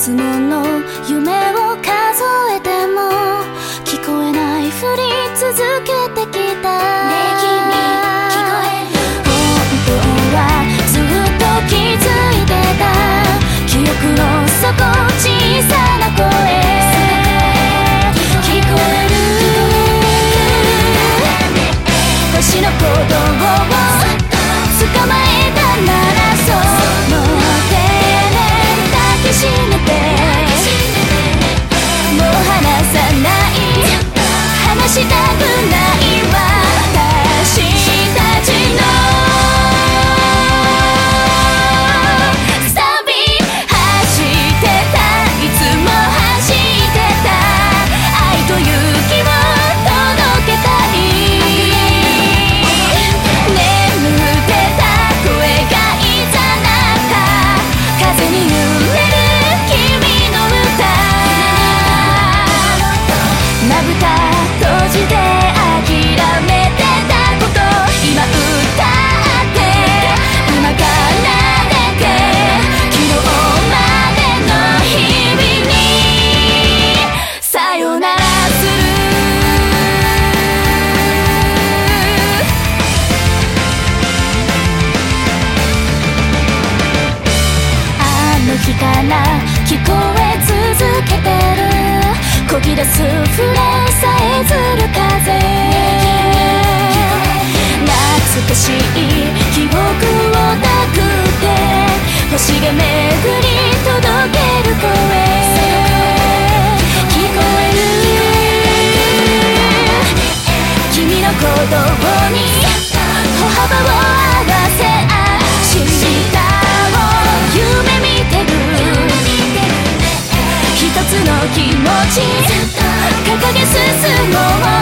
つもの夢をな聞こえ続けてる。こぎ出す触れさえずる風。つの気持ち掲げ進もう